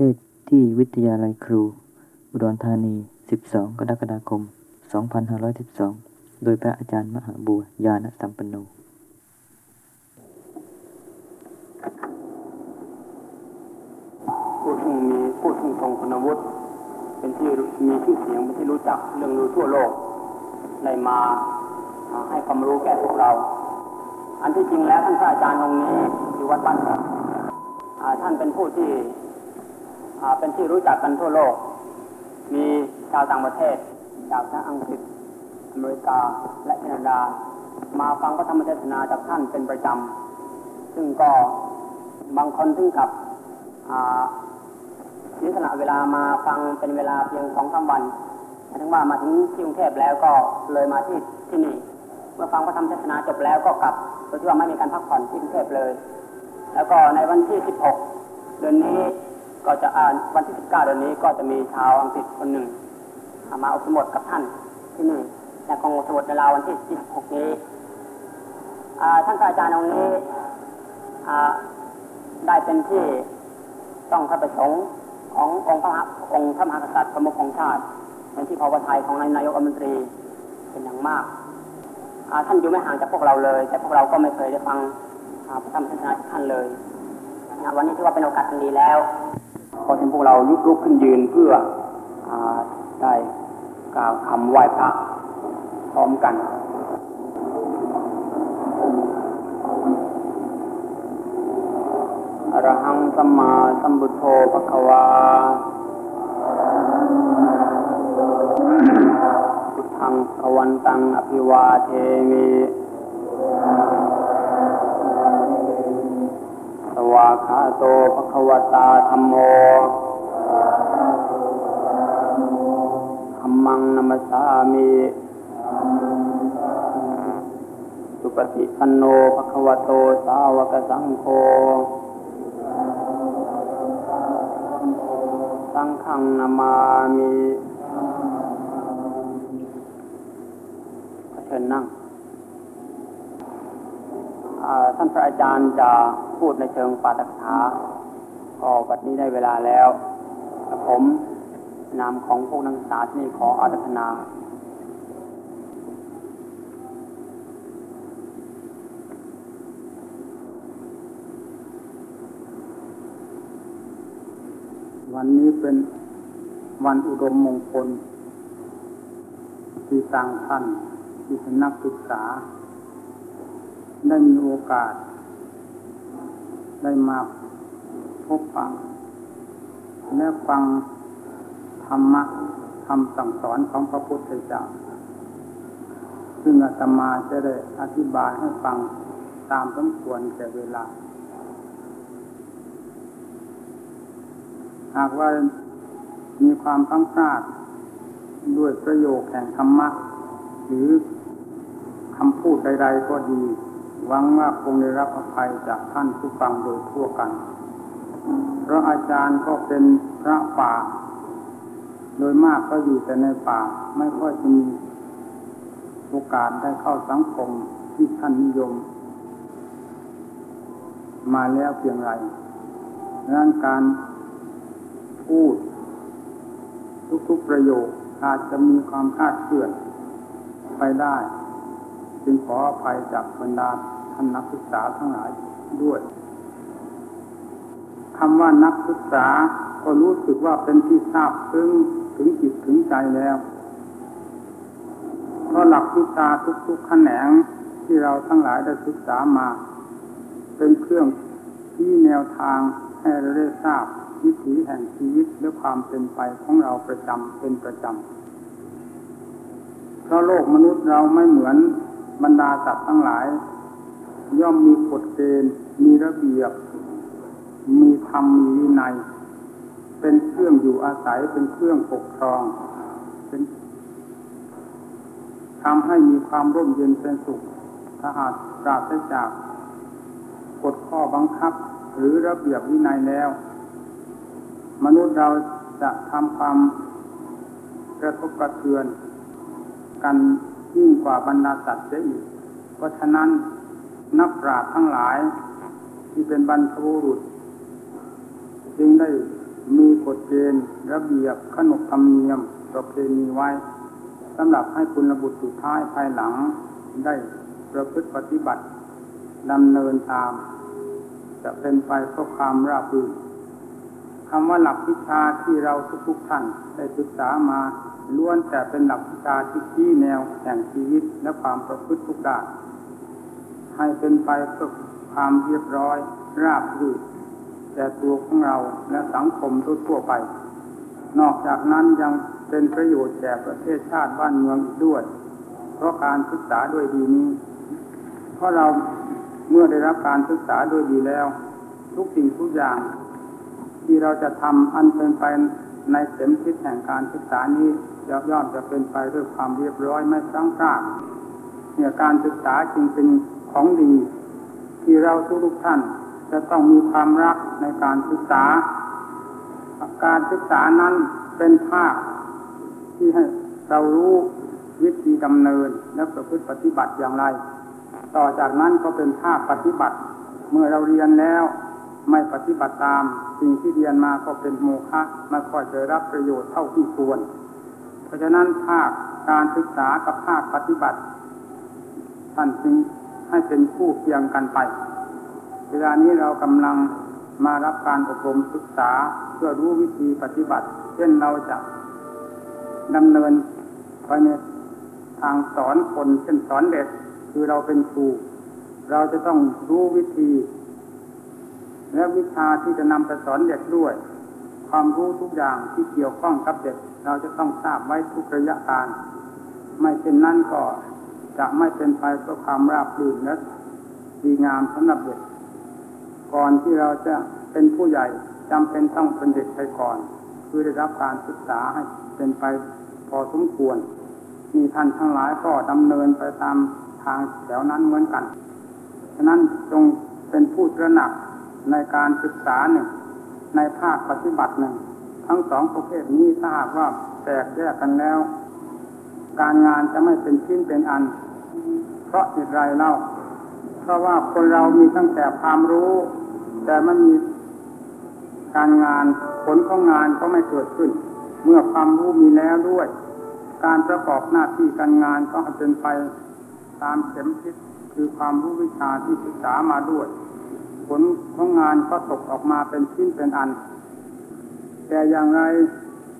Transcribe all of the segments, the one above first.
เทศที่วิทยาลัยครู อุดรธานี 12 กรกฎาคม 2512 โดยพระอาจารย์มหาบัวยานสัมปันโนผู้ที่มีผู้ที่ทรงคุณวุฒิเป็นที่มีชื่อเสียงเป็นที่รู้จักเรื่องรู้ทั่วโลกได้มาให้ความรู้แก่พวกเรา อันที่จริงแล้วท่านพระอาจารย์องค์นี้อยู่วัดบ้านท่านเป็นผู้ที่ เป็นที่รู้จักกันทั่วโลก มีชาวต่างประเทศ จากทั้งอังกฤษ อเมริกา และแคนาดา มาฟังพระธรรมเทศนาจากท่านเป็นประจำ ซึ่งก็บางคนถึงกับเสียสละเวลามาฟังเป็นเวลาเพียงสองสามวันหมายถึงว่ามาถึงที่กรุงเทพแล้วก็เลยมาที่ที่นี่ เมื่อฟังพระธรรมเทศนาจบแล้วก็กลับโดยที่ว่าไม่มีการพักผ่อนที่กรุงเทพเลย แล้วก็ในวันที่ 16 เดือนนี้ ก็จะอ่านวันที่19เดือนนี้ก็จะมีชาวอังกฤษคนหนึ่งมาอุปสมบทกับท่านที่นี่และคงอุปสมบทในราววันที่26นี้ท่านอาจารย์องค์นี้ได้เป็นที่ต้องพระประสงค์ขององค์พระองค์พระมหากษัตริย์ประมุขของชาติเป็นที่พอพระทัยของนายกรัฐมนตรีเป็นอย่างมากท่านอยู่ไม่ห่างจากพวกเราเลย แต่พวกเราก็ไม่เคยได้ฟังอ่าพระธรรมเทศนาจากท่านเลยวันนี้ถือว่าเป็นโอกาสดีแล้ว ขอเชิญพวกเราลุกลุกขึ้นยืนเพื่ออได้กล่าวคำไหว้พระพร้อมกันอรหังสัมมาสัมพุทโธภควาพุทธังขวันตังอภิวาเทมิ วาคาโตภควตาธรรมโมธรรมังนัมสสามิสุปฏิปันโนภควโตสาวกสังโฆสังฆังนามามิขอเชิญนั่งท่านพระอาจารย์จะ พูดในเชิงปาฐกถาก็บัดนี้ได้เวลาแล้ว ผมนามของพวกนักศึกษาที่นี่ขออารัธนาวันนี้เป็นวันอุดมมงคล ที่ต่างท่านที่เป็นนักศึกษา ได้มีโอกาส ได้มาพบปะและฟังธรรมะคำสั่งสอนของพระพุทธเจ้า ซึ่งอาตมาจะได้อธิบายให้ฟังตามสมควรแก่เวลา หากว่ามีความตั้งพลาดด้วยประโยคแห่งธรรมะ หรือคำพูดใดๆก็ดี หวังว่าคงได้รับอภัยจากท่านผู้ฟังโดยทั่วกัน เพราะอาจารย์ก็เป็นพระป่า โดยมากก็อยู่แต่ในป่า ไม่ค่อยจะมีโอกาสได้เข้าสังคมที่ท่านนิยม มาแล้วเพียงไรดังนั้นการพูด ทุกๆประโยคอาจจะมีความคาดเคลื่อนไปได้ จึงขออภัยจากบรรดาท่านนักศึกษาทั้งหลายด้วยคำว่านักศึกษาก็รู้สึกว่าเป็นที่ทราบซึ้งถึงจิตถึงใจแล้วเพราะหลักวิชาทุกๆแขนงที่เราทั้งหลายได้ศึกษามา เป็นเครื่องที่แนวทางให้เราได้ทราบวิถีแห่งชีวิตและความเป็นไปของเราประจำเป็นประจำเพราะโลกมนุษย์เราไม่เหมือน บรรดาสัตว์ทั้งหลาย ย่อมมีกฎเกณฑ์มีระเบียบ มีธรรมมีวินัย เป็นเครื่องอยู่อาศัยเป็นเครื่องปกครองเป็นทำให้มีความร่มเย็นเป็นสุขถ้าหากปราศจากกฎข้อบังคับ หรือระเบียบวินัยแล้ว มนุษย์เราจะทำความกระทบกระเทือนกัน ยิ่งกว่าบรรดาสัตว์เสียอีกเพราะฉะนั้นนักปราชญ์ทั้งหลาย ที่เป็นบรรพบุรุษ จึงได้มีกฎเกณฑ์ระเบียบขนบธรรมเนียมประเพณีไว้สำหรับให้คุณบุตรสุดท้ายภายหลังได้ประพฤติปฏิบัติดำเนินตาม จะเป็นไปเพื่อความราบรื่นคำว่าหลักวิชาที่เราทุกๆท่านได้ศึกษามา ล้วนแต่เป็นหลักวิชาที่ชี้แนวแห่งชีวิตและความประพฤติทุกด้านให้เป็นไปเพื่อความเรียบร้อย ราบรื่นแก่ตัวของเราและสังคมทั่วๆไป นอกจากนั้นยังเป็นประโยชน์แก่ประเทศชาติบ้านเมืองอีกด้วย เพราะการศึกษาด้วยดีนี้ เพราะเราเมื่อได้รับการศึกษาด้วยดีแล้ว ทุกสิ่งทุกอย่าง ที่เราจะทำอันเป็นไป ในเข็มทิศแห่งการศึกษานี้ย่อมย่อมจะเป็นไปด้วยความเรียบร้อยไม่ตั้งกล้าเนี่ยการศึกษาจึงเป็นของดี ที่เราทุกท่านจะต้องมีความรักในการศึกษา การศึกษานั้นเป็นภาคที่ให้เรารู้วิธีดำเนินและประพฤติปฏิบัติอย่างไร ต่อจากนั้นก็เป็นภาคปฏิบัติ เมื่อเราเรียนแล้ว ไม่ปฏิบัติตามสิ่งที่เรียนมาก็เป็นโมฆะไม่ค่อยจะรับประโยชน์เท่าที่ควร เพราะฉะนั้นภาคการศึกษากับภาคปฏิบัติท่านจึงให้เป็นคู่เคียงกันไป เวลานี้เรากำลังมารับการอบรมศึกษาเพื่อรู้วิธีปฏิบัติ เช่นเราจะดำเนินไปในทางสอนคนเช่นสอนเด็กคือเราเป็นครู เราจะต้องรู้วิธี และวิชาที่จะนำไปสอนเด็กด้วย ความรู้ทุกอย่างที่เกี่ยวข้องกับเด็ก เราจะต้องทราบไว้ทุกระยะการ ไม่เช่นนั้นก็จะไม่เป็นไปเพื่อความราบรื่นและดีงามสำหรับเด็ก ก่อนที่เราจะเป็นผู้ใหญ่จำเป็นต้องเป็นเด็กไปก่อน คือได้รับการศึกษาให้เป็นไปพอสมควร มีท่านทั้งหลายก็ดำเนินไปตามทางแถวนั้นเหมือนกัน ฉะนั้นจงเป็นผู้ตระหนัก ในการศึกษาหนึ่ง ในภาคปฏิบัติหนึ่ง ทั้งสองประเภทนี้ถ้าหากว่าแตกแยกกันแล้ว การงานจะไม่เป็นชิ้นเป็นอัน เพราะเหตุไรเล่า เพราะว่าคนเรามีตั้งแต่ความรู้ แต่ไม่มีการงานผลของงานก็ไม่เกิดขึ้น เมื่อความรู้มีแล้วด้วย การประกอบหน้าที่การงานก็เป็นไปตามเข็มทิศคือความรู้วิชาที่ศึกษามาด้วย ผลของงานก็ตกออกมาเป็นชิ้นเป็นอัน แต่อย่างไร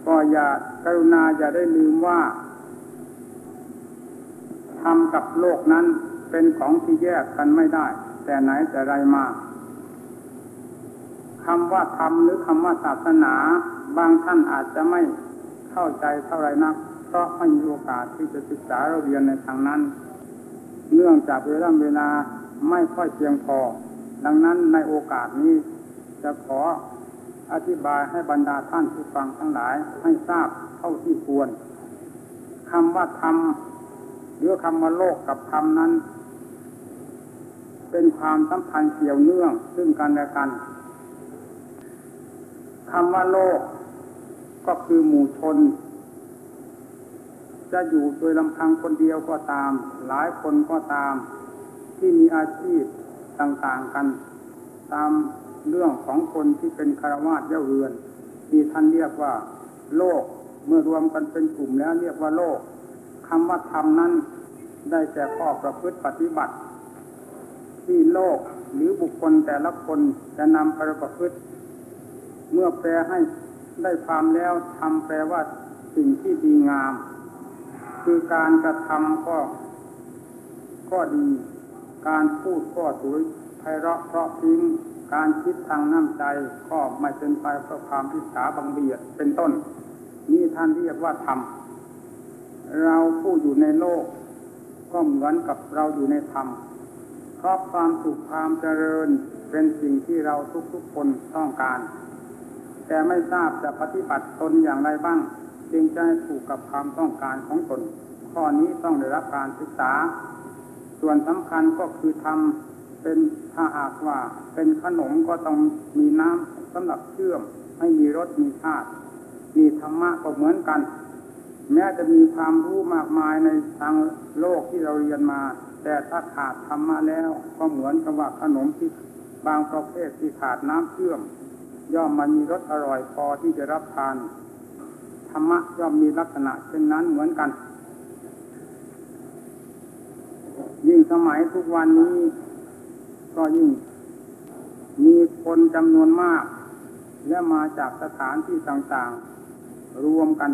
ก็อย่ากรุณาอย่าได้ลืมว่าทำกับโลกนั้นเป็นของที่แยกกันไม่ได้ แต่ไหนแต่ไรมาคำว่าธรรมหรือคำว่าศาสนา บางท่านอาจจะไม่เข้าใจเท่าไรนักเพราะไม่มีโอกาสที่จะศึกษาเราเรียนในทางนั้น เนื่องจากเวลาเวลาไม่ค่อยเพียงพอ ดังนั้นในโอกาสนี้จะขออธิบายให้บรรดาท่านผู้ฟังทั้งหลายให้ทราบเท่าที่ควรคำว่าธรรมหรือคำว่าโลกกับธรรมนั้น เป็นความสัมพันธ์เกี่ยวเนื่องซึ่งกันและกันคำว่าโลกก็คือหมู่ชน จะอยู่โดยลำพังคนเดียวก็ตาม หลายคนก็ตาม ที่มีอาชีพ ต่างๆกัน ตามเรื่องของคนที่เป็นคารวาสเย่าเรือนที่ท่านเรียกว่า โลกเมื่อรวมกันเป็นกลุ่มแล้วเรียกว่าโลกคำว่าธรรมนั้นได้แก่ข้อประพฤติปฏิบัติ ที่โลกหรือบุคคลแต่ละคนจะนำปประพฤติ เมื่อแปลให้ได้ความแล้วทำแปลว่าสิ่งที่ดีงาม คือการกระทำก็ ก็ดี การพูดก็สวยไพเราะเพราะพิงการคิดทางน้ำใจก็ไม่เป็นไปเพราะความพิษาบังเบียดเป็นต้น นี่ท่านเรียกว่าธรรมเราผู้อยู่ในโลก ก็เหมือนกับเราอยู่ในธรรมเพราะความสุขความเจริญเป็นสิ่งที่เราทุกๆคนต้องการ แต่ไม่ทราบจะปฏิบัติตนอย่างไรบ้าง จึงจะถูกกับความต้องการของตน ข้อนี้ต้องได้รับการศึกษา ส่วนสำคัญก็คือทำเป็นถ้าหากว่า เป็นขนมก็ต้องมีน้ำสำหรับเชื่อม ให้มีรสมีชาติมีธรรมะก็เหมือนกัน แม้จะมีความรู้มากมายในทางโลกที่เราเรียนมา แต่ถ้าขาดธรรมะแล้ว ก็เหมือนกับว่าขนมที่บางประเภทที่ขาดน้ำเชื่อม ย่อมมามีรสอร่อยพอที่จะรับทานธรรมะย่อมมีลักษณะเช่นนั้นเหมือนกัน ยิ่งสมัยทุกวันนี้ ก็ยิ่ง มีคนจำนวนมาก และมาจากสถานที่ต่างๆ รวมกัน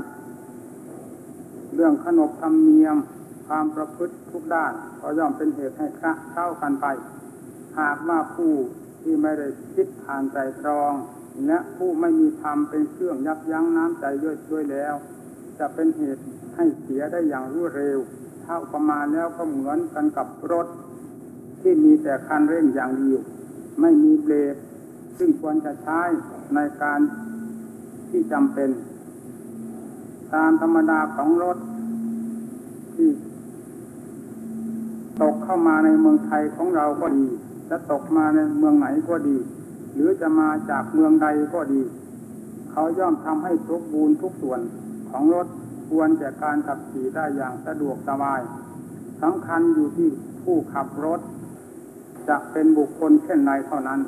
เรื่องขนบธรรมเนียมความประพฤติทุกด้าน ก็ย่อมเป็นเหตุให้คละเข้ากันไป หากว่าผู้ที่ไม่ได้คิดผ่านใจตรอง และผู้ไม่มีธรรมเป็นเครื่องยับยั้งน้ำใจด้วยด้วยแล้ว จะเป็นเหตุให้เสียได้อย่างรวดเร็ว เท่าประมาณแล้วก็เหมือนกันกับรถ ที่มีแต่คันเร่งอย่างเดียวไม่มีเบรกซึ่งควรจะใช้ในการที่จำเป็น ตามธรรมดาของรถ ที่ ตกเข้ามาในเมืองไทยของเราก็ดี จะตกมาในเมืองไหนก็ดี หรือจะมาจากเมืองใดก็ดี เขาย่อมทำให้สมบูรณ์ทุกส่วนของรถ ควรแก่การขับขี่ได้อย่างสะดวกสบายสำคัญอยู่ที่ผู้ขับรถ จะเป็นบุคคลเช่นไรเท่านั้น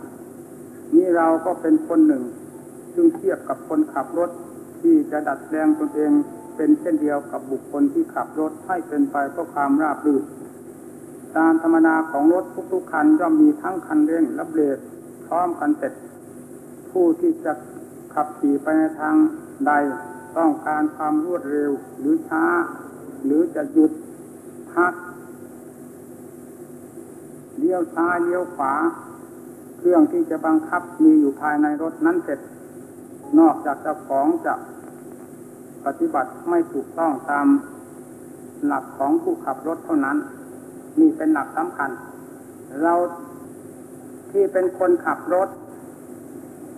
นี่เราก็เป็นคนหนึ่ง ซึ่งเทียบกับคนขับรถที่จะดัดแปลงตนเองเป็นเช่นเดียวกับบุคคลที่ขับรถให้เป็นไปเพื่อความราบรื่นตามธรรมดาของรถทุกๆคันย่อมมีทั้งคันเร่งและเบรกพร้อมกันเสร็จ ผู้ที่จะขับขี่ไปในทางใด ต้องการความรวดเร็วหรือช้า หรือจะหยุดพักเลี้ยวซ้ายเลี้ยวขวา เครื่องที่จะบังคับมีอยู่ภายในรถนั้นเสร็จ นอกจากเจ้าของจะปฏิบัติไม่ถูกต้องตามหลักของผู้ขับรถเท่านั้นนี่เป็นหลักสำคัญ เราที่เป็นคนขับรถ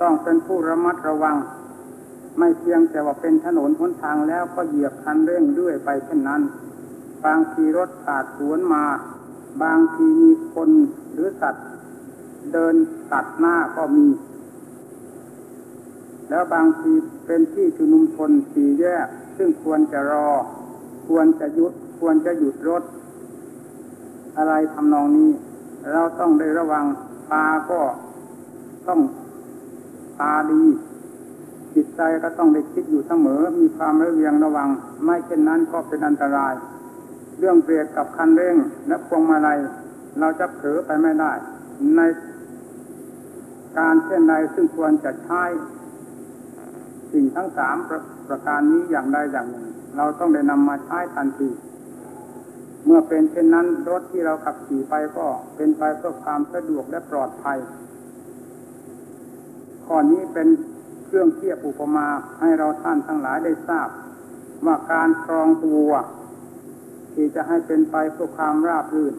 ต้องเป็นผู้ระมัดระวัง ไม่เพียงแต่ว่าเป็นถนนหนทางแล้วก็เหยียบคันเร่งเรื่อยไปเช่นนั้น บางทีรถผ่าดสวนมา บางทีมีคนหรือสัตว์ เดินตัดหน้าก็มี แล้วบางทีเป็นที่ชุมนุมชนสี่แยก ซึ่งควรจะรอ ควรจะหยุด ควรจะหยุดรถ อะไรทำนองนี้ เราต้องได้ระวังตาก็ต้องตาดี จิตใจก็ต้องได้คิดอยู่เสมอ มีความระเวียงระวัง ไม่เช่นนั้นก็เป็นอันตราย เรื่องเบรกกับคันเร่งและพวงมาลัยเราจะเผลอไปไม่ได้ ในการเช่นใดซึ่งควรจะใช้สิ่งทั้งสามประประการนี้อย่างใดอย่างหนึ่ง เราต้องได้นำมาใช้ทันที เมื่อเป็นเช่นนั้นรถที่เราขับขี่ไปก็เป็นไปเพื่อความสะดวกและปลอดภัยข้อนี้เป็น เครื่องเทียบอุปมาให้เราท่านทั้งหลายได้ทราบ ว่าการครองตัวที่จะให้เป็นไปเพื่อความราบรื่น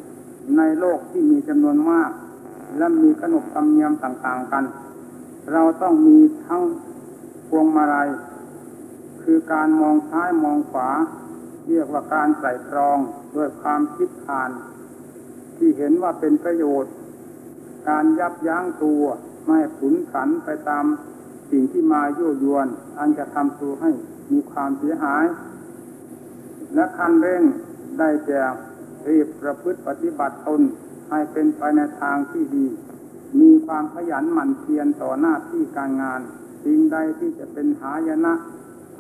ในโลกที่มีจำนวนมาก และมีขนบธรรมเนียมต่างๆกัน เราต้องมีทั้งพวงมาลัยคือการมองซ้ายมองขวา เรียกว่าการใส่ตรองด้วยความคิดอ่าน ที่เห็นว่าเป็นประโยชน์ การยับยั้งตัวไม่ให้ขุนขันไปตาม สิ่งที่มายั่วยวน อันจะทำตัวให้มีความเสียหาย และคันเร่งได้แก่รีบประพฤติปฏิบัติตนให้เป็นไปในทางที่ดี มีความขยันหมั่นเพียรต่อหน้าที่การงาน สิ่งใดที่จะเป็นหายนะ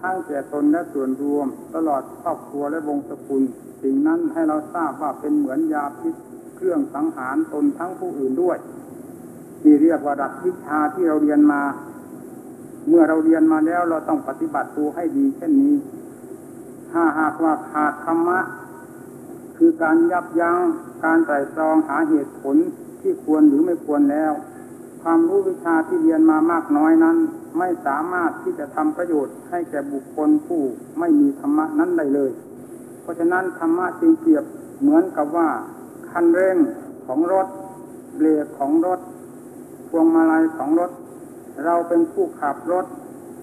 ทั้งแก่ตนและส่วนรวม ตลอดครอบครัวและวงศกุล สิ่งนั้นให้เราทราบว่าเป็นเหมือนยาพิษเครื่องสังหารตนทั้งผู้อื่นด้วย ที่เรียกว่าดักวิชาที่เราเรียนมา เมื่อเราเรียนมาแล้วเราต้องปฏิบัติตัวให้ดี เช่นนี้ ถ้าหากว่าขาดธรรมะ คือการยับยั้งการไตร่ตรองหาเหตุผลที่ควรหรือไม่ควรแล้ว ความรู้วิชาที่เรียนมามากน้อยนั้น ไม่สามารถที่จะทำประโยชน์ให้แก่บุคคลผู้ไม่มีธรรมะนั้นได้เลย เพราะฉะนั้นธรรมะจึงเปรียบเหมือนกับว่า คันเร่งของรถเบรกของรถพวงมาลัยของรถ เราเป็นผู้ขับรถ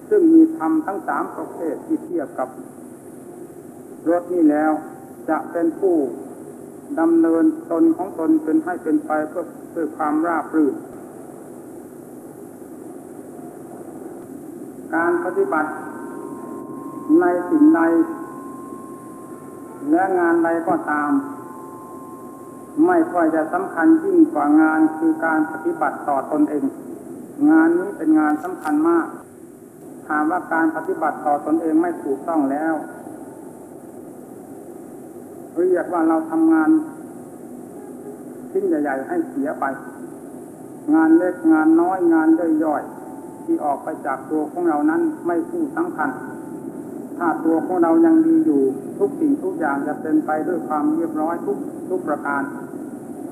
ซึ่งมีธรรมทั้งสามประเภทที่เทียบกับรถนี่แล้ว จะเป็นผู้ดำเนินตนของตนเป็นให้เป็นไปเพื่อเพื่อความราบรื่น การปฏิบัติในสิ่งใดและงานใดก็ตาม ไม่ค่อยจะสำคัญยิ่งกว่างานคือการปฏิบัติต่อตนเอง งานนี้เป็นงานสำคัญมากถามว่าการปฏิบัติต่อตนเองไม่ถูกต้องแล้วเรียกว่าเราทำงานชิ้นใหญ่ ๆ ให้เสียไป งานเล็กงานน้อยงานย่อยๆที่ออกไปจากตัวของเรานั้นไม่สู้สำคัญ ถ้าตัวของเรายังดีอยู่ทุกสิ่งทุกอย่างจะเป็นไปด้วยความเรียบร้อยทุกทุกประการ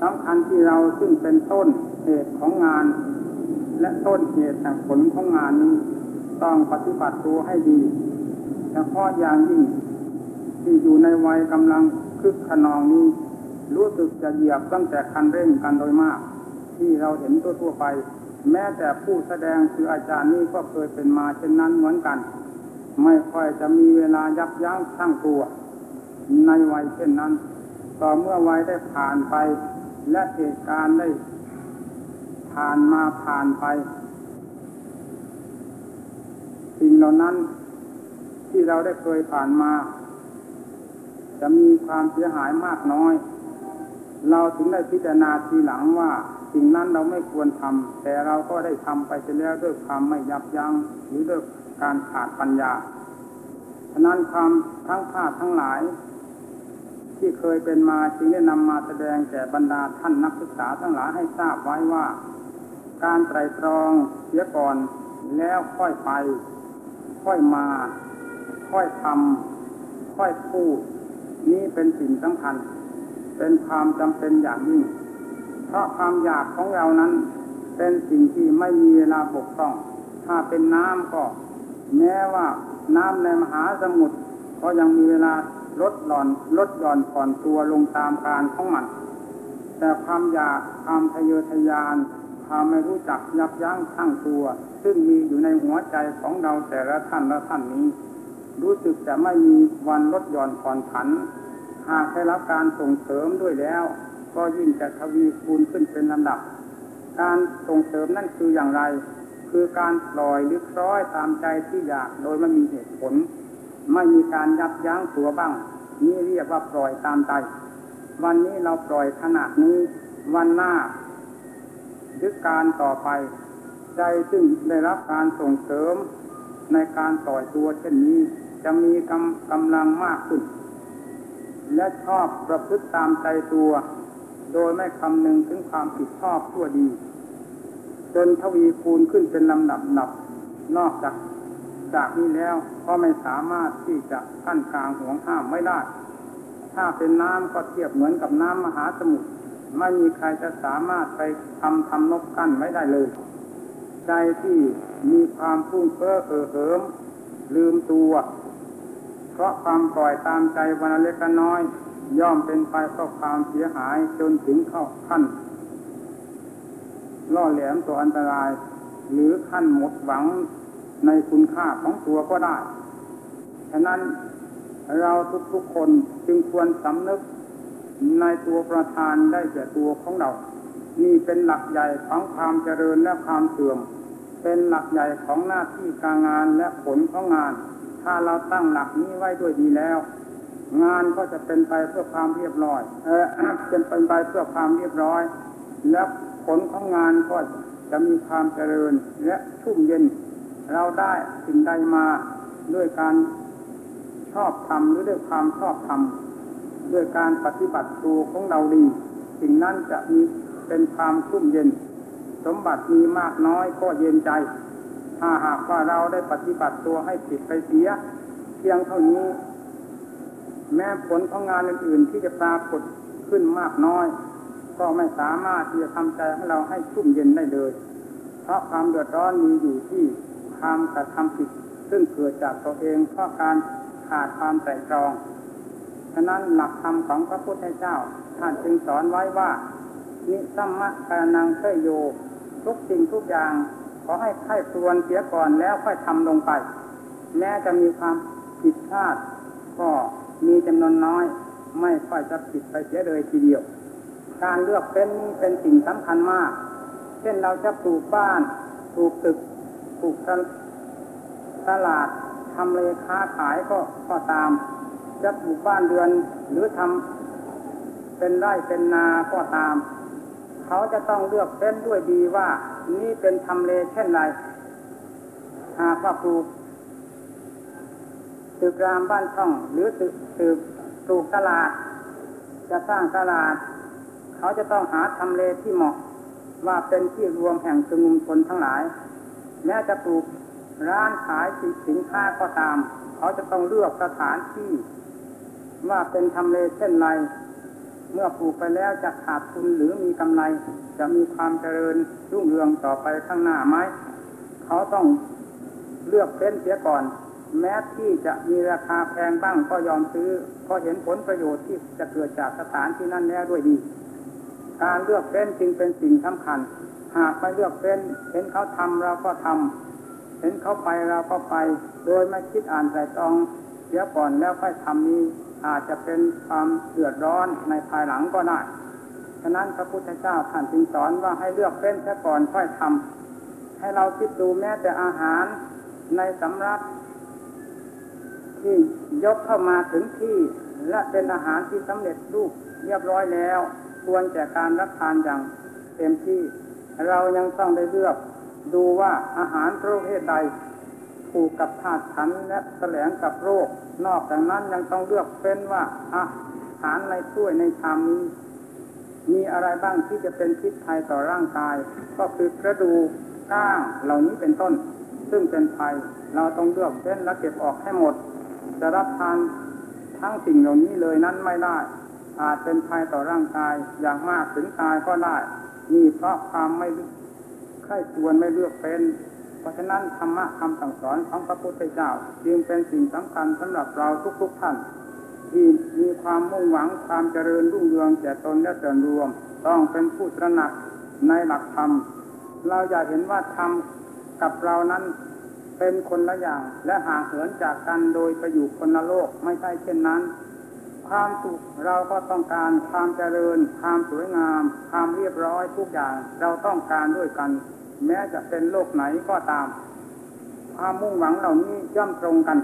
สำคัญที่เราซึ่งเป็นต้นเหตุของงาน และต้นเหตุแห่งผลของงานนี้ ต้องปฏิบัติตัวให้ดีเฉพาะอย่างยิ่ง ที่อยู่ในวัยกำลังคึกขนองนี้ รู้สึกจะเหยียบตั้งแต่คันเร่งกันโดยมาก ที่เราเห็นทั่วๆไป แม้แต่ผู้แสดงคืออาจารย์นี่ก็เคยเป็นมาเช่นนั้นเหมือนกัน ไม่ค่อยจะมีเวลายับยั้งชั่งตัวในวัยเช่นนั้น ต่อเมื่อวัยได้ผ่านไปและเหตุการณ์ได้ ผ่านมาผ่านไป สิ่งเหล่านั้นที่เราได้เคยผ่านมา จะมีความเสียหายมากน้อย เราถึงได้พิจารณาทีหลังว่า สิ่งนั้นเราไม่ควรทำแต่เราก็ได้ทำไปเสียแล้วด้วยความไม่ยับยัง้งหรือด้วยการขาดปัญญาฉะนั้นความทั้งภาพทั้งหลาย ที่เคยเป็นมาจึงได้นำมาแสดงแก่บรรดาท่านนักศึกษาทั้งหลายให้ทราบไว้ว่า การไตรตรองเสียก่อนแล้วค่อยไป ค่อยมา ค่อยทำค่อยพูด นี่เป็นสิ่งสำคัญ เป็นความจำเป็นอย่างยิ่ง เพราะความอยากของเรานั้น เป็นสิ่งที่ไม่มีเวลาบกพร่อง ถ้าเป็นน้ำก็ แม้ว่าน้ำในมหาสมุทรก็ยังมีเวลาลดหล่อนลดหย่อนผ่อนตัวลงตามการของมัน แต่ความอยากความทะเยอทะยาน ความไม่รู้จักยับยั้งชั่งตัว ซึ่งมีอยู่ในหัวใจของเราแต่ละท่านละท่านนี้ รู้สึกจะไม่มีวันลดหย่อนผ่อนผัน หากได้รับการส่งเสริมด้วยแล้ว ก็ยิ่งจะทวีคูณขึ้นเป็นลำดับ การส่งเสริมนั่นคืออย่างไร คือการปล่อยหรือคล้อยตามใจที่อยากโดยไม่มีเหตุผล ไม่มีการยับยั้งตัวบ้าง นี่เรียกว่าปล่อยตามใจ วันนี้เราปล่อยขนาดนี้ วันหน้า หรือการต่อไป ใจซึ่งได้รับการส่งเสริมในการต่อยตัวเช่นนี้ จะมีกำกำลังมากขึ้น และชอบประพฤติตามใจตัว โดยไม่คำนึงถึงความผิดชอบชั่วดี จนทวีคูณขึ้นเป็นลำดับหนับนอกจากจากนี้แล้วก็ไม่สามารถที่จะขั้นกลางห่วงห้ามไม่ได้ ถ้าเป็นน้ำก็เทียบเหมือนกับน้ำมหาสมุทร ไม่มีใครจะสามารถไปทำทำนบกั้นไว้ได้เลย ใจที่มีความพุ่งเพ้อเออเหิม ลืมตัว เพราะความปล่อยตามใจวันเล็กน้อย ย่อมเป็นไปเพราะความเสียหายจนถึงเข้าขั้นล่อแหลมตัวอันตราย หรือขั้นหมดหวังในคุณค่าของตัวก็ได้ ฉะนั้นเราทุกๆคนจึงควรสำนึก ในตัวประธานได้แก่ตัวของเรา นี่เป็นหลักใหญ่ของความเจริญและความเสื่อม เป็นหลักใหญ่ของหน้าที่การงานและผลของงาน ถ้าเราตั้งหลักนี้ไว้ด้วยดีแล้ว งานก็จะเป็นไปเพื่อความเรียบร้อย เออเป็นไปเพื่อความเรียบร้อย และผลของงานก็จะมีความเจริญและชุ่มเย็น เราได้สิ่งใดมาด้วยการชอบทำหรือด้วยความชอบทำ ด้วยการปฏิบัติตัวของเราดี สิ่งนั้นจะมีเป็นความชุ่มเย็น สมบัติมีมากน้อยก็เย็นใจ ถ้าหากว่าเราได้ปฏิบัติตัวให้ผิดไปเสีย เพียงเท่านี้ แม้ผลของงานอื่นๆที่จะปรากฏขึ้นมากน้อย ก็ไม่สามารถที่จะทำใจให้เราให้ชุ่มเย็นได้เลย เพราะความเดือดร้อนมีอยู่ที่ความกระทำผิดซึ่งเกิดจากตัวเองเพราะการขาดความไตร่ตรอง ฉะนั้นหลักธรรมของพระพุทธเจ้า ท่านจึงสอนไว้ว่า นิสัมมะกานังเคยโยทุกสิ่งทุกอย่าง ขอให้ไข้ตรวนเสียก่อนแล้วค่อยทำลงไป แม้จะมีความผิดพลาด ก็มีจำนวนน้อย ไม่ค่อยจะผิดไปเสียเลยทีเดียว การเลือกเป็นนี่เป็นสิ่งสำคัญมาก เช่นเราจะปลูกบ้านปลูกตึกปลูกตลาดทำเลค้าขายก็ก็ตาม จะปลูกบ้านเรือนหรือทำเป็นไร่เป็นนาก็ตาม เขาจะต้องเลือกเป็นด้วยดีว่านี่เป็นทำเลเช่นไรหากว่าปลูกตึกรามบ้านช่อง หรือตึกตึกปลูกตลาด จะสร้างตลาด เขาจะต้องหาทำเลที่เหมาะว่าเป็นที่รวมแห่งชุมนุมชนทั้งหลาย แม้จะปลูกร้านขายสินค้าก็ตาม เขาจะต้องเลือกสถานที่ ว่าเป็นทำเลเช่นไรเมื่อปลูกไปแล้วจะขาดทุนหรือมีกำไร จะมีความเจริญรุ่งเรืองต่อไปข้างหน้าไหมเขาต้องเลือกเฟ้นเสียก่อน แม้ที่จะมีราคาแพงบ้างก็ยอมซื้อเพราะเห็นผลประโยชน์ที่จะเกิดจากสถานที่นั้นแล้วด้วยดี การเลือกเฟ้นจึงเป็นสิ่งสำคัญ หากไม่เลือกเฟ้นเห็นเขาทำเราก็ทำเห็นเขาไปเราก็ไป โดยไม่คิดอ่านใจตองเสียก่อนแล้วค่อยทำนี้ อาจจะเป็นความเดือดร้อนในภายหลังก็ได้ ฉะนั้นพระพุทธเจ้าท่านจึงสอนว่าให้เลือกเฟ้นเสียก่อนค่อยทำให้เราคิดดูแม้แต่อาหารในสำรับที่ยกเข้ามาถึงที่และเป็นอาหารที่สำเร็จรูปเรียบร้อยแล้ว ควรแก่การรับทานอย่างเต็มที่ เรายังต้องได้เลือกดูว่าอาหารประเภทใด ถูกกับธาตุขันและแสลงกับโรค นอกจากนั้นยังต้องเลือกเป็นว่าอาหารในถ้วยในชามนี้มีอะไรบ้างที่จะเป็นพิษภัยต่อร่างกาย ก็คือกระดูกก้างเหล่านี้เป็นต้น ซึ่งเป็นภัยเราต้องเลือกเส้นและเก็บออกให้หมด จะรับทานทั้งสิ่งเหล่านี้เลยนั้นไม่ได้ อาจเป็นภัยต่อร่างกายอย่างมากถึงตายก็ได้มีเพราะความไม่ใคร่ควรไม่เลือกเป็น ราะฉะนั้นธรรมะคำสั่งสอนของพระพุทธเจ้า จึงเป็นสิ่งสำคัญสำหรับเราทุกๆท่านที่มีความมุ่งหวังความเจริญรุ่งเรืองแก่ตนและส่วนรวม ต้องเป็นผู้ตระหนักในหลักธรรม เราอย่าเห็นว่าธรรมกับเรานั้นเป็นคนละอย่างและห่างเหินจากกันโดยไปอยู่คนละโลกไม่ใช่เช่นนั้น ความสุขเราก็ต้องการความเจริญ ความสวยงาม ความเรียบร้อยทุกอย่างเราต้องการด้วยกัน แม้จะเป็นโลกไหนก็ตามความมุ่งหวังเหล่านี้ย่อมตรงกัน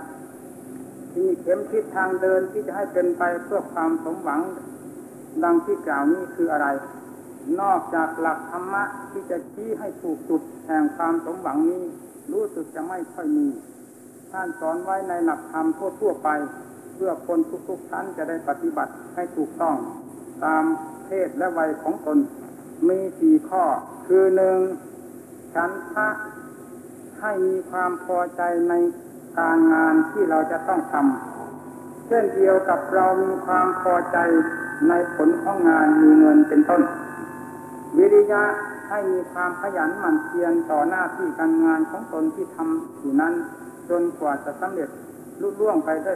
ที่เข็มทิศทางเดินที่จะให้เป็นไปเพื่อความสมหวัง ดังที่กล่าวนี้คืออะไร นอกจากหลักธรรมะที่จะชี้ให้ถูกจุดแห่งความสมหวังนี้ รู้สึกจะไม่ค่อยมี ท่านสอนไว้ในหลักธรรมทั่วๆไป เพื่อคนทุกๆท่านจะได้ปฏิบัติให้ถูกต้อง ตามเพศและวัยของตน มีสี่ข้อ คือหนึ่ง ฉันทะให้มีความพอใจในการงานที่เราจะต้องทำเช่นเดียวกับเรามีความพอใจในผลของงานมีเงินเป็นต้น วิริยะให้มีความขยันหมั่นเพียรต่อหน้าที่การงานของตนที่ทำอยู่นั้น จนกว่าจะสำเร็จลุล่วงไปได้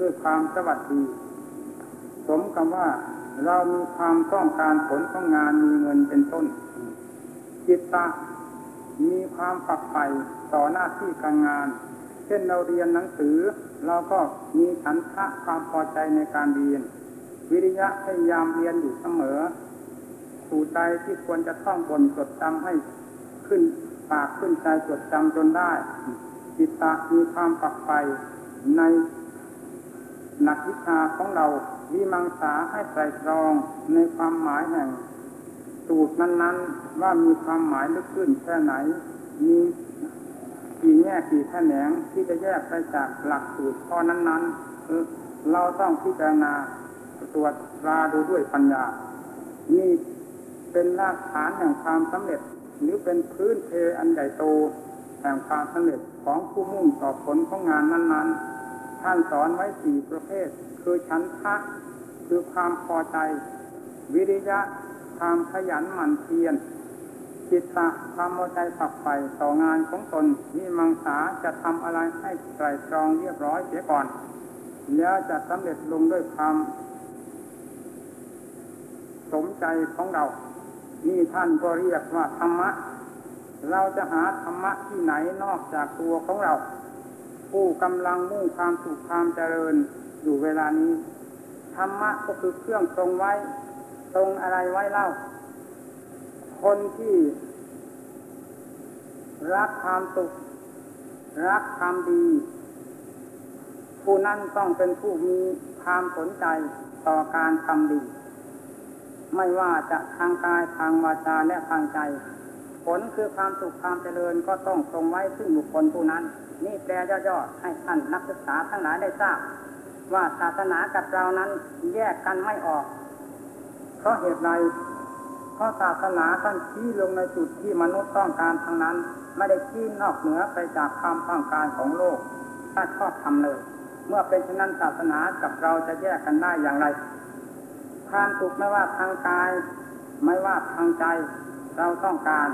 ด้วยความสวัสดี สมกับว่าเรามีความต้องการผลของงานมีเงินเป็นต้น จิตตะ มีความฝักใฝ่ต่อหน้าที่การงาน เช่นเราเรียนหนังสือ เราก็มีฉันทะความพอใจในการเรียน วิริยะพยายามเรียนอยู่เสมอสู่ใจที่ควรจะท่องบนจดจำให้ขึ้นปากขึ้นใจจดจำจนได้จิตตะมีความฝักใฝ่ในหนักวิชาของเราวิมังสาให้ใส่ตรองในความหมายแห่ง สูตรนั้น ๆ ว่ามีความหมายลึกขึ้นแค่ไหน มีกี่แง่กี่แขนงที่จะแยกไปจากหลักสูตรข้อนั้นๆ เราต้องพิจารณาตรวจตราดูด้วยปัญญา นี่เป็นรากฐานแห่งความสำเร็จ หรือเป็นพื้นเพอันใหญ่โตแห่งความสำเร็จของผู้มุ่งต่อผลของงานนั้นๆ ท่านสอนไว้สี่ประเภท คือชั้นทะคือความพอใจ วิริยะ ความขยันหมั่นเพียรจิตตะความเอาใจฝักใฝ่ต่องานของตนนิมังสาจะทำอะไรให้ไตรตรองเรียบร้อยเสียก่อน แล้วจะสำเร็จลงด้วยความสมใจของเรา นี่ท่านก็เรียกว่าธรรมะ เราจะหาธรรมะที่ไหนนอกจากตัวของเรา ผู้กำลังมุ่งความสุขความเจริญอยู่เวลานี้ธรรมะก็คือเครื่องทรงไว้ ตรงอะไรไว้เล่า คนที่ รักความสุข รักความดี ผู้นั้นต้องเป็นผู้มีความสนใจต่อการทำดี ไม่ว่าจะทางกายทางวาจาและทางใจคลคือความสุขความเจริญก็ต้องทรงไว้ซึ่งบุคคลผู้นั้น นี่แปลย่อๆให้ท่านนักศึกษาทั้งหลายได้ทราบว่าศาสนากับเรานั้นแยกกันไม่ออก เพราะเหตุใดเพราะศาสนาท่านชี้ลงในจุดที่มนุษย์ต้องการทั้งนั้น ไม่ได้ชี้นอกเหนือไปจากความต้องการของโลกถ้าชอบทำเลย เมื่อเป็นเช่นนั้นศาสนากับเราจะแยกกันได้อย่างไรความสุขไม่ว่าทางกาย ไม่ว่าทางใจ เราต้องการ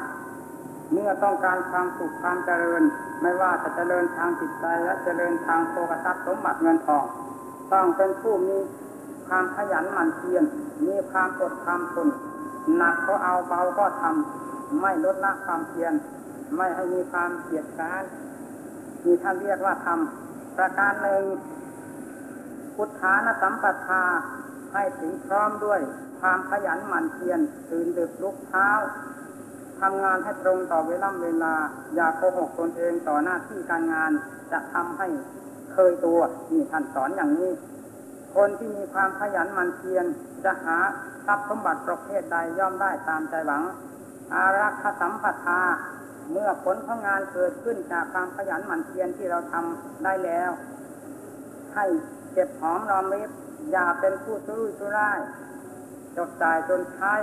เมื่อต้องการความสุขความเจริญ ไม่ว่าจะเจริญทางจิตใจและเจริญทางโภคทรัพย์สมบัติเงินทอง ต้องเป็นผู้มี ความขยันหมั่นเพียรมีความอดความทนหนักก็เอาเบาก็ทำไม่ลดละความเพียรไม่ให้มีความเกียจคร้านมีท่านเรียกว่าทำประการหนึ่งพุทธานสัมปทาให้ถึงพร้อมด้วยความขยันหมั่นเพียรตื่นดึกลุกเช้าทำงานให้ตรงต่อเวลาเวลา อย่าโกหกตนเองต่อหน้าที่การงานจะทำให้เคยตัวนี่ท่านสอนอย่างนี้ คนที่มีความขยันหมั่นเพียรจะหาทรัพย์สมบัติประเภทใดย่อมได้ตามใจหวัง อารักขสัมปทา เมื่อผลของงานเกิดขึ้นจากความขยันหมั่นเพียรที่เราทำได้แล้ว ให้เก็บหอมรอมริบอย่าเป็นผู้ซื้อสุร่ายจับจ่ายจนท้าย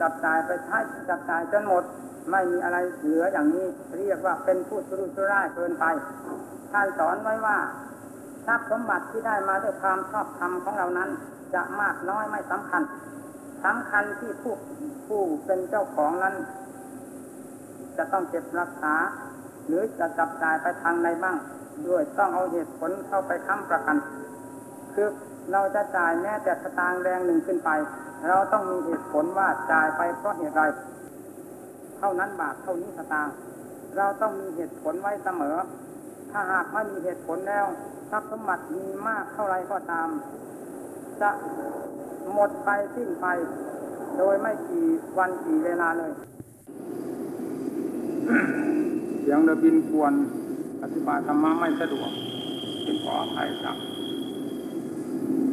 จับจ่ายไปท้ายจับจ่ายจนหมด ไม่มีอะไรเหลืออย่างนี้ เรียกว่าเป็นผู้ซื้อสุร่ายเกินไปท่านสอนไว้ว่า ทรัพย์สมบัติที่ได้มาด้วยความชอบธรรมของเรานั้น จะมากน้อยไม่สำคัญสำคัญที่ผู้ผู้เป็นเจ้าของนั้น จะต้องเก็บรักษา หรือจะจับจ่ายไปทางใดบ้าง ด้วยต้องเอาเหตุผลเข้าไปค้ำประกัน คือเราจะจ่ายแม้แต่สตางค์แรงหนึ่งขึ้นไป เราต้องมีเหตุผลว่าจ่ายไปเพราะเหตุไรเท่านั้นบาทเท่านี้สตางค์เราต้องมีเหตุผลไว้เสมอ ถ้าหากไม่มีเหตุผลแล้ว ทรัพย์สมบัติมีมากเท่าไรก็ตาม จะหมดไปสิ้นไป โดยไม่กี่วันกี่เวลาเลย เสียงเรือบินควรอธิบายธรรมะไม่สะดวกเป็นขออภัยครับ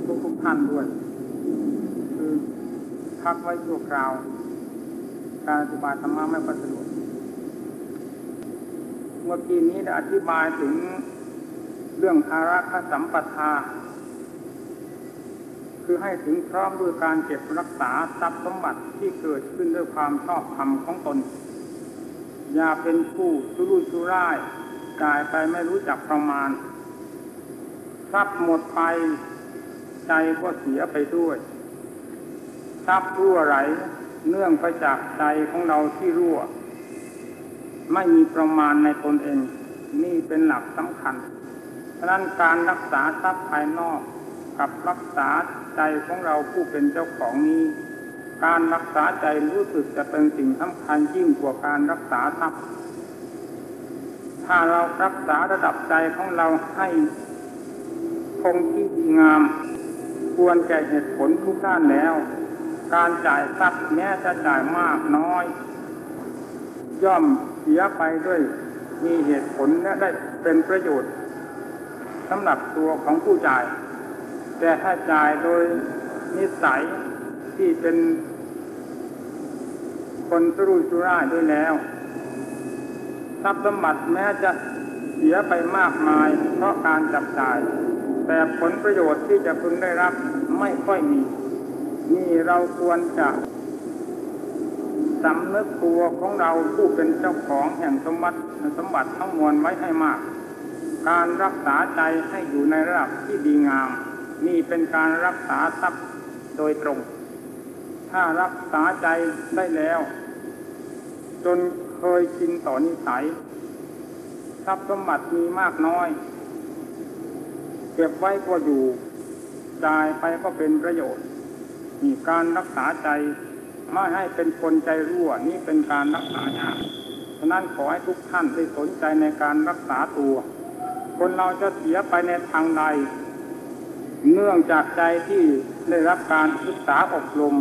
ทุกทุกท่านด้วย คือพักไว้ชั่วคราว การอธิบายธรรมะไม่สะดวกเมื่อกี้นี้ได้อธิบายถึง เรื่องอารักขสัมปทา คือให้ถึงพร้อมด้วยการเก็บรักษาทรัพย์สมบัติที่เกิดขึ้นด้วยความชอบธรรมของตน อย่าเป็นผู้สุรุ่ยสุร่ายจ่ายไปไม่รู้จักประมาณ ทรัพย์หมดไปใจก็เสียไปด้วยทรัพย์รั่วไหลเนื่องไปจากใจของเราที่รั่ว ไม่มีประมาณในตนเอง นี่เป็นหลักสำคัญะนั้นการรักษาทรัพย์ภายนอกกับรักษาใจของเราผู้เป็นเจ้าของนี้ การรักษาใจรู้สึกจะเป็นสิ่งสำคัญยิ่งกว่าการรักษาทรัพย์ ถ้าเรารักษาระดับใจของเราให้คงที่งาม ควรแก่เหตุผลทุกด้านแล้ว การจ่ายทรัพย์แม้จะจ่ายมากน้อย ย่อมเสียไปด้วยมีเหตุผลและได้เป็นประโยชน์ สำหรับตัวของผู้จ่าย แต่ถ้าจ่ายโดยนิสัยที่เป็นคนสรุ่ยสุร่ายด้วยแล้ว ทรัพย์สมบัติแม้จะเสียไปมากมาย เพราะการจับจ่าย แต่ผลประโยชน์ที่จะพึงได้รับไม่ค่อยมี นี่เราควรจะสำนึกตัวของเราผู้เป็นเจ้าของแห่งสมบัติสมบัติทั้งมวลไว้ให้มาก การรักษาใจให้อยู่ในระดับที่ดีงาม นี่เป็นการรักษาทรัพย์โดยตรง ถ้ารักษาใจได้แล้ว จนเคยชินต่อนิสัยทรัพย์สมบัติมีมากน้อย เก็บไว้ก็อยู่จ่ายไปก็เป็นประโยชน์นี่การรักษาใจไม่ให้เป็นคนใจรั่วนี่เป็นการรักษายากฉะนั้นขอให้ทุกท่านได้สนใจในการรักษาตัว คนเราจะเสียไปในทางใดเนื่องจากใจที่ได้รับการศึกษาอบรม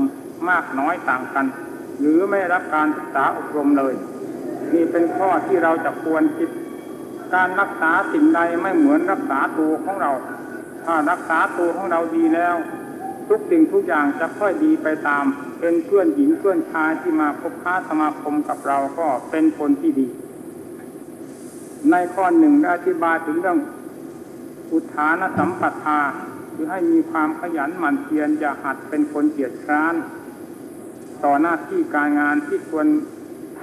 มากน้อยต่างกัน หรือไม่รับการศึกษาอบรมเลยนี่เป็นข้อที่เราจะควรคิด การรักษาสิ่งใดไม่เหมือนรักษาตัวของเรา ถ้ารักษาตัวของเราดีแล้ว ทุกสิ่งทุกอย่างจะค่อยดีไปตาม เป็นเป็นเพื่อนหญิงเพื่อนชายที่มาพบค้าสมาคมกับเราก็เป็นคนที่ดี ในข้อหนึ่งได้อธิบายถึงเรื่องอุทานสัมปทาคือให้มีความขยันหมั่นเพียรอย่าหัดเป็นคนเกียจคร้าน ต่อหน้าที่การงานที่ควรท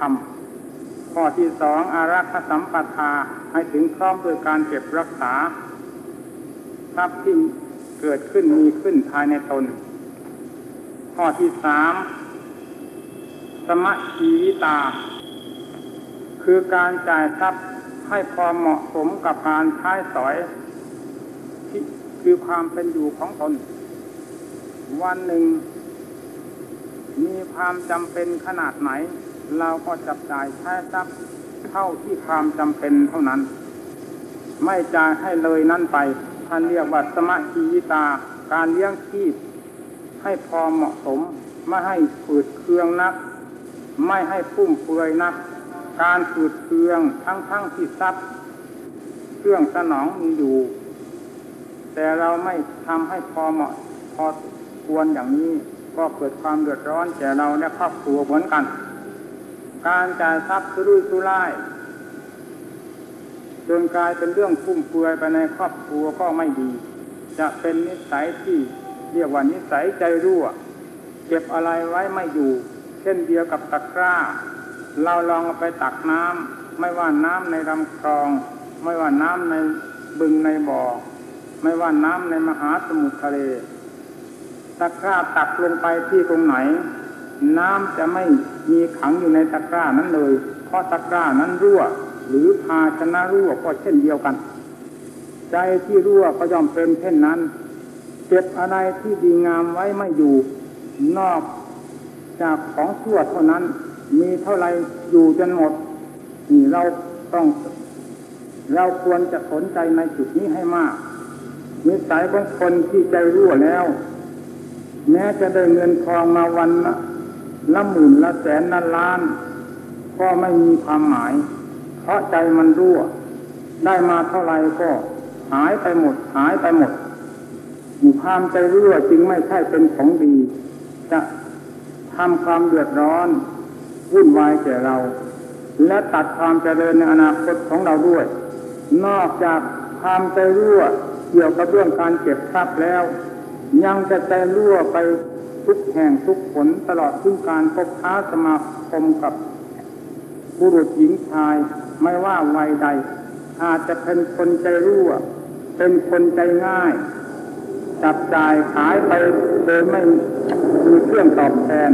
ำข้อที่สองอารักขสัมปทาให้ถึงพร้อมโดยการเก็บรักษาทรัพย์ที่เกิดขึ้นมีขึ้นภายในตน ข้อที่สามสมะชีวิตา คือการจ่ายทรัพย์ ให้พอเหมาะสมกับการใช้สอยที่คือความเป็นอยู่ของตน วันหนึ่ง มีความจำเป็นขนาดไหน เราก็จับจ่ายใช้ทรัพย์เท่าที่ความจำเป็นเท่านั้น ไม่จ่ายให้เลยนั่นไป ท่านเรียกว่าสมะชีวิตาการเลี้ยงชีพ ให้พอเหมาะสม ไม่ให้ฝืดเคืองนัก ไม่ให้ฟุ่มเฟือยนัก การฝืดเคืองทั้งทั้งที่ทรัพย์เครื่องสนองมีอยู่ แต่เราไม่ทำให้พอเหมาะพอควรอย่างนี้ก็เกิดความเดือดร้อนแก่เราและครอบครัวเหมือนกัน การจ่ายทรัพย์สุรุ่ยสุร่ายจนกลายเป็นเรื่องฟุ่มเฟือยไปในครอบครัวก็ไม่ดี จะเป็นนิสัยที่เรียกว่านิสัยใจรั่ว เก็บอะไรไว้ไม่อยู่ เช่นเดียวกับตะกร้า เราลองไปตักน้ำไม่ว่าน้ำในลำคลอง ไม่ว่าน้ำในบึงในบ่อ ไม่ว่าน้ำในมหาสมุทรทะเลตะกร้าตักลงไปที่ตรงไหน น้ำจะไม่มีขังอยู่ในตะกร้านั้นเลย เพราะตะกร้านั้นรั่ว หรือภาชนะรั่วก็เช่นเดียวกัน ใจที่รั่วก็ย่อมเป็นเช่นนั้นเก็บอะไรที่ดีงามไว้ไม่อยู่นอกจากของชั่วเท่านั้น มีเท่าไรอยู่จนหมดนี่เราต้อง เราควรจะสนใจในจุดนี้ให้มากนิสัยของคนที่ใจรั่วแล้ว แม้จะได้เงินทองมาวันละละหมื่นละแสนละล้าน ก็ไม่มีความหมาย เพราะใจมันรั่ว ได้มาเท่าไรก็หายไปหมด หายไปหมดความใจรั่วจึงไม่ใช่เป็นของดี จะทำความเดือดร้อน วุ่นวายแก่เรา และตัดความเจริญในอนาคตของเราด้วย นอกจากความใจรั่วเกี่ยวกับเรื่องการเก็บทรัพย์แล้ว ยังจะใจรั่วไปทุกแห่งทุกผลตลอดถึงการพบค้าสมาคมกับบุรุษหญิงชายไม่ว่าวัยใด อาจจะเป็นคนใจรั่ว เป็นคนใจง่าย จับจ่ายขายไปโดยไม่มีเครื่องตอบแทน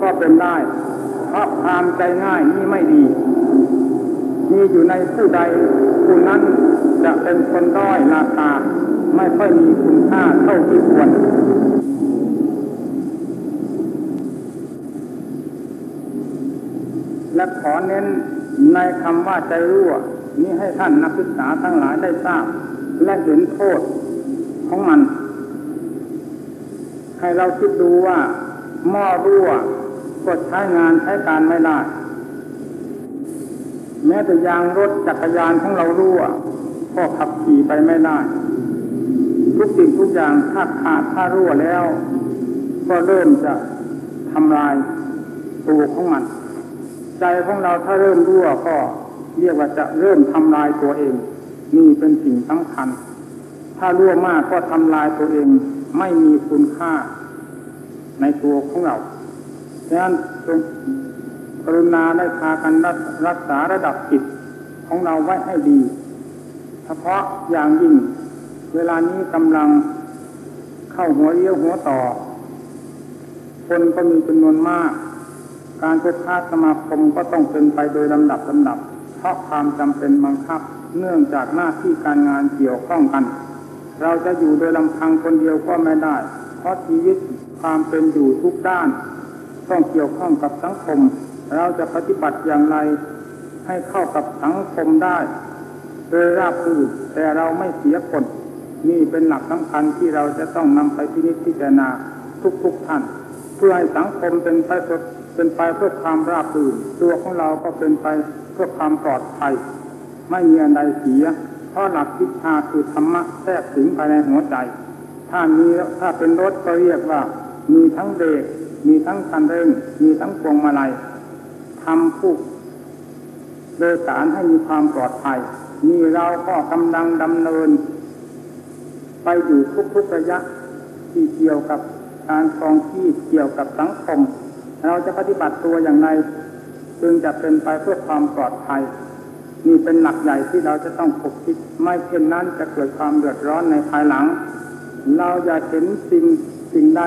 ก็เป็นได้ เพราะความใจง่ายนี่ไม่ดี มีอยู่ในผู้ใดผู้นั้นจะเป็นคนด้อยราคาไม่ค่อยมีคุณค่าเท่าที่ควรและขอเน้นในคำว่าใจรั่ว นี้ให้ท่านนักศึกษาทั้งหลายได้ทราบ และเห็นโทษของมัน ให้เราคิดดูว่าหม้อรั่ว ก็ใช้งานใช้การไม่ได้ แม้แต่ยางรถจักรยานของเรารั่วก็ขับขี่ไปไม่ได้ ทุกสิ่งทุกอย่างถ้าขาดถ้ารั่วแล้ว ก็เริ่มจะทำลายตัวของมัน ใจของเราถ้าเริ่มรั่วก็เรียกว่าจะเริ่มทำลายตัวเอง นี่เป็นสิ่งสำคัญ ถ้ารั่วมากก็ทำลายตัวเองไม่มีคุณค่าในตัวของเรา ดังนั้นจงกรุณาได้พากันรักษาระดับจิตของเราไว้ให้ดี เฉพาะอย่างยิ่ง เวลานี้กำลังเข้าหัวเยี่ยวหัวต่อ คนก็มีจำนวนมาก การพบค้าสมาคมก็ต้องเป็นไปโดยลำดับลำดับ เพราะความจำเป็นบังคับ เนื่องจากหน้าที่การงานเกี่ยวข้องกัน เราจะอยู่โดยลำพังคนเดียวก็ไม่ได้ เพราะชีวิตความเป็นอยู่ทุกด้าน ต้องเกี่ยวข้องกับสังคม เราจะปฏิบัติอย่างไรให้เข้ากับสังคมได้ โดยราบรื่นแต่เราไม่เสียผลนี่เป็นหลักสำคัญที่เราจะต้องนำไปพินิจพิจารณาทุกๆทท่าน เพื่อให้สังคมเป็นไปเป็นไปเพื่อความราบรื่นตัวของเราก็เป็นไปเพื่อความปลอดภัย ไม่มีอันใดเสีย เพราะหลักวิชาคือธรรมะแทรกถึงภายในหัวใจ ถ้ามีถ้าเป็นรถก็เรียกว่า มีทั้งเบรก มีทั้งคันเร่งมีทั้งพวงมาลัยทำผู้โดยสารให้มีความปลอดภัยนี่เราก็กำลังดำเนิน ไปอยู่ทุกๆระยะที่เกี่ยวกับการครองชีพเกี่ยวกับสังคม เราจะปฏิบัติตัวอย่างไรจึงจะเป็นไปเพื่อความปลอดภัยนี่เป็นหลักใหญ่ที่เราจะต้องปกปิด ไม่เช่นนั้นจะเกิดความเดือดร้อนในภายหลัง เราอย่าเห็นสิ่งสิ่งใด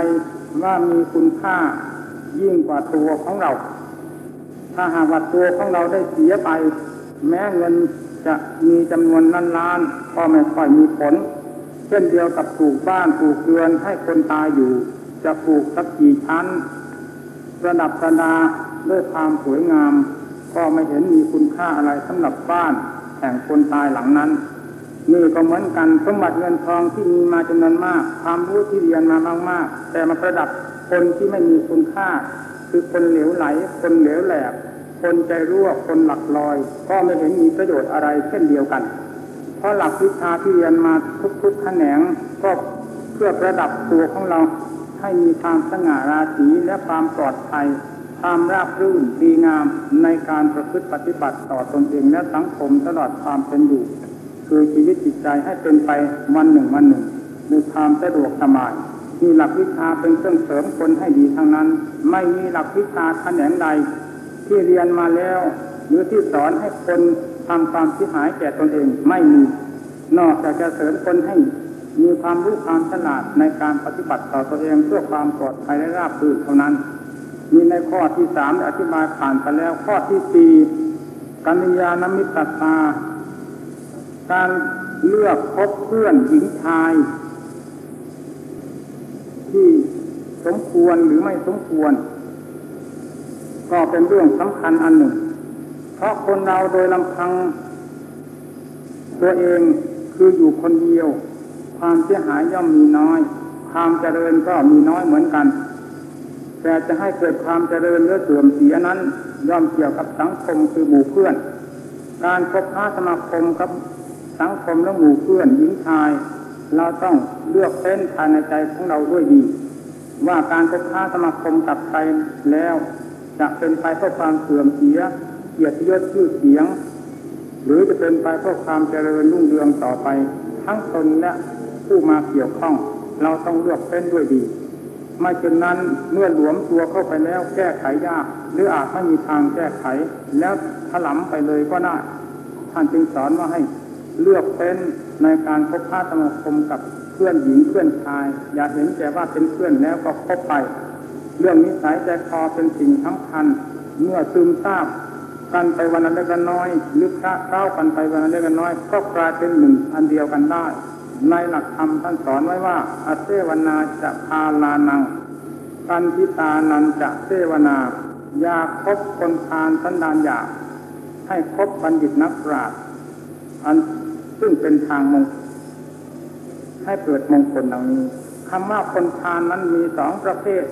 ว่ามีคุณค่ายิ่งกว่าตัวของเรา ถ้าหากว่าตัวของเราได้เสียไป แม้เงินจะมีจำนวนล้านล้านๆก็ไม่ค่อยมีผล เช่นเดียวกับปลูกบ้านปลูกเรือนให้คนตายอยู่ จะปลูกสักกี่ชั้น ระดับประดาด้วยความสวยงาม ก็ไม่เห็นมีคุณค่าอะไรสำหรับบ้านแห่งคนตายหลังนั้น นี่ก็เหมือนกันสมบัติเงินทองที่มีมาจำนวนมาก ความรู้ที่เรียนมามากๆ แต่มาประดับคนที่ไม่มีคุณค่า คือคนเหลวไหล คนเหลวแหลก คนใจรั่วคนหลักลอย ก็ไม่เห็นมีประโยชน์อะไรเช่นเดียวกัน เพราะหลักวิชาที่เรียนมาทุกๆแขนงก็เพื่อประดับตัวของเราให้มีความสง่าราศีและความปลอดภัยความราบรื่นดีงามในการประพฤติปฏิบัติต่อตนเองและสังคมตลอดความเป็นอยู่ คือชีวิตจิตใจให้เป็นไปวันหนึ่งวันหนึ่งด้วยความสะดวกสบายมีหลักวิชาเป็นเครื่องเสริมคนให้ดีทั้งนั้น ไม่มีหลักวิชาแขนงใด ที่เรียนมาแล้ว หรือที่สอนให้คนทำความที่หายแก่ตนเองไม่มี นอกจากจะเสริมคนให้มีความรู้ความฉลาดในการปฏิบัติต่อตัวเองเพื่อความปลอดภัยและราบรื่นเท่านั้น มีในข้อที่สามอธิบายผ่านไปแล้วข้อที่สี่กัญญาณมิตรตา การเลือกคบเพื่อนหญิงชาย ที่สมควรหรือไม่สมควร ก็เป็นเรื่องสำคัญอันหนึ่ง เพราะคนเราโดยลำพัง ตัวเองคืออยู่คนเดียว ความเสียหายย่อมมีน้อย ความเจริญก็มีน้อยเหมือนกัน แต่จะให้เกิดความเจริญหรือเสื่อมเสียนั้น ย่อมเกี่ยวกับสังคมคือหมู่เพื่อน การคบค้าสมาคมกับ สังคมและหมู่เพื่อนหญิงชาย เราต้องเลือกเส้นภายในใจของเราด้วยดี ว่าการคบค้าสมาคมกับใครแล้วจะเป็นไปเพื่อความเสื่อมเสียเกียรติยศชื่อเสียง หรือจะเป็นไปเพื่อความเจริญรุ่งเรืองต่อไป ทั้งตนและผู้มาเกี่ยวข้อง เราต้องเลือกเส้นด้วยดีไม่เช่นนั้นเมื่อหลวมตัวเข้าไปแล้วแก้ไขยาก หรืออาจไม่มีทางแก้ไข แล้วถลำไปเลยก็ได้ท่านจึงสอนว่าให้ เลือกเป็นในการคบค้าสมาคมกับเพื่อนหญิงเพื่อนชาย อย่าเห็นแต่ว่าเป็นเพื่อนแล้วก็คบไป เรื่องนิสัยใจคอเป็นสิ่งสำคัญ เมื่อซึมซาบกันไปวันละเล็กน้อยหรือคละเข้ากันไปวันละเล็กน้อย ก็กลายเป็นหนึ่งอันเดียวกันได้ ในหลักธรรมท่านสอนไว้ว่าอาเซวนาจะพาลานังกันทิตานันจะเสวนาอย่าคบคนพาลสันดานหยาบให้คบบัณฑิตนักปราชญ์อัน ซึ่งเป็นทางมงให้เกิดมงคลเหล่านี้คำว่าคนพาลนั้นมีสองประเภท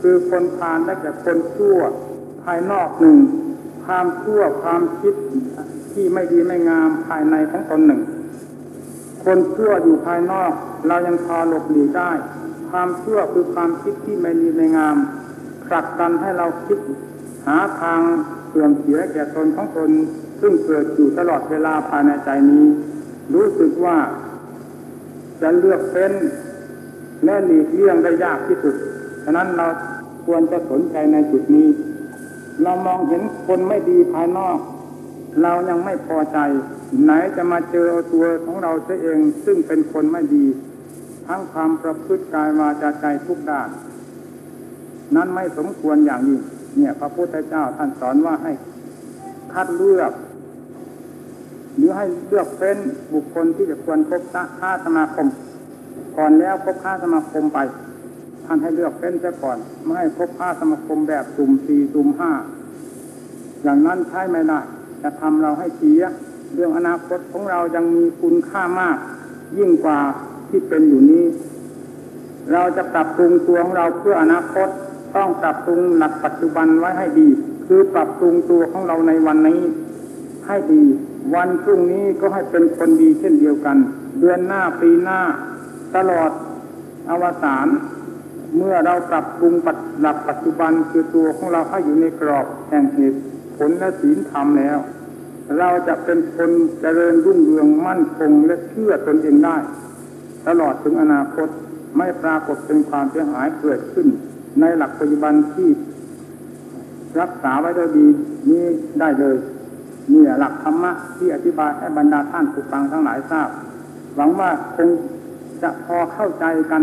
คือคนพาลและแต่คนชั่ว ภายนอกหนึ่ง ความชั่วความคิดที่ไม่ดีไม่งามภายในของตนหนึ่ง คนชั่วอยู่ภายนอก เรายังพอหลบหลีกได้ ความชั่วคือความคิดที่ไม่ดีไม่งามผลักดันให้เราคิด หาทางเสื่อมเสียแก่ตนของตนซึ่งเกิดอยู่ตลอดเวลาภายในใจนี้ รู้สึกว่าจะเลือกเป็นและหลีกเลี่ยงได้ยากที่สุด ฉะนั้นเราควรจะสนใจในจุดนี้ เรามองเห็นคนไม่ดีภายนอก เรายังไม่พอใจ ไหนจะมาเจอตัวของเราเสียเอง ซึ่งเป็นคนไม่ดี ทั้งความประพฤติกายวาจาใจทุกด้าน นั้นไม่สมควรอย่างยิ่งเนี่ย พระพุทธเจ้าท่านสอนว่าให้คัดเลือก หรือให้เลือกเป็นบุคคลที่จะควรคบค้าสมาคม ก่อนแล้วคบค้าสมาคมไป ท่านให้เลือกเป็นซะก่อน ไม่ให้คบค้าสมาคมแบบสุ่มสี่สุ่มห้าอย่างนั้นใช้ไม่ได้จะทำเราให้เสีย เรื่องอนาคตของเรายังมีคุณค่ามาก ยิ่งกว่าที่เป็นอยู่นี้ เราจะปรับปรุงตัวของเราเพื่ออนาคตต้องปรับปรุงหลักปัจจุบันไว้ให้ดี คือปรับปรุงตัวของเราในวันนี้ให้ดี วันพรุ่งนี้ก็ให้เป็นคนดีเช่นเดียวกัน เดือนหน้าปีหน้า ตลอดอวสานเมื่อเราปรับปรุงปัจหลักปัจจุบันคือตัวของเราให้อยู่ในกรอบแห่งเหตุผลและศีลธรรมแล้ว เราจะเป็นคนเจริญรุ่งเรืองมั่นคงและเชื่อตนเองได้ ตลอดถึงอนาคตไม่ปรากฏเป็นความเสียหายเกิดขึ้น ในหลักปัจจุบันที่รักษาไว้ได้ดีนี้ได้เลย นี่หลักธรรมะที่อธิบายให้บรรดาท่านผู้ฟังทั้งหลายทราบ หวังว่าคงจะพอเข้าใจกัน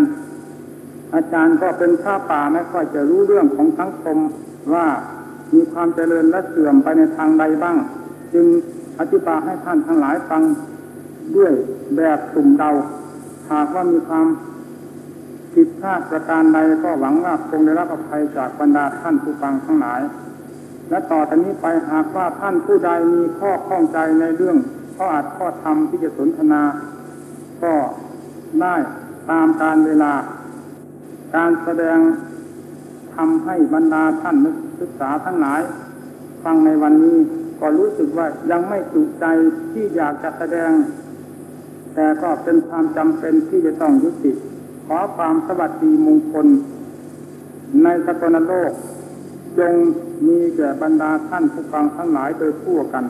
อาจารย์ก็เป็นข้าป่าไม่ค่อยจะรู้เรื่องของสังคมว่ามีความเจริญและเสื่อมไปในทางใดบ้าง จึงอธิบายให้ท่านทั้งหลายฟังด้วยแบบสุ่มเดา หากว่ามีความผิดพลาดประการใดก็หวังว่าคงได้รับอภัยจากบรรดาท่านผู้ฟังทั้งหลาย และต่อจากนี้ไปหากว่าท่านผู้ใดมีข้อข้องใจในเรื่องข้ออาจข้อธรรมที่จะสนทนา ก็ได้ตามการเวลา การแสดงทำให้บรรดาท่านนักศึกษาทั้งหลาย ฟังในวันนี้ก็รู้สึกว่ายังไม่จุใจที่อยากจะแสดง แต่ก็เป็นความจำเป็นที่จะต้องยุติ ขอความสวัสดีมงคล ในสกลโลก จงมีแก่บรรดาท่านผู้ฟังทั้งหลายโดยทั่วกัน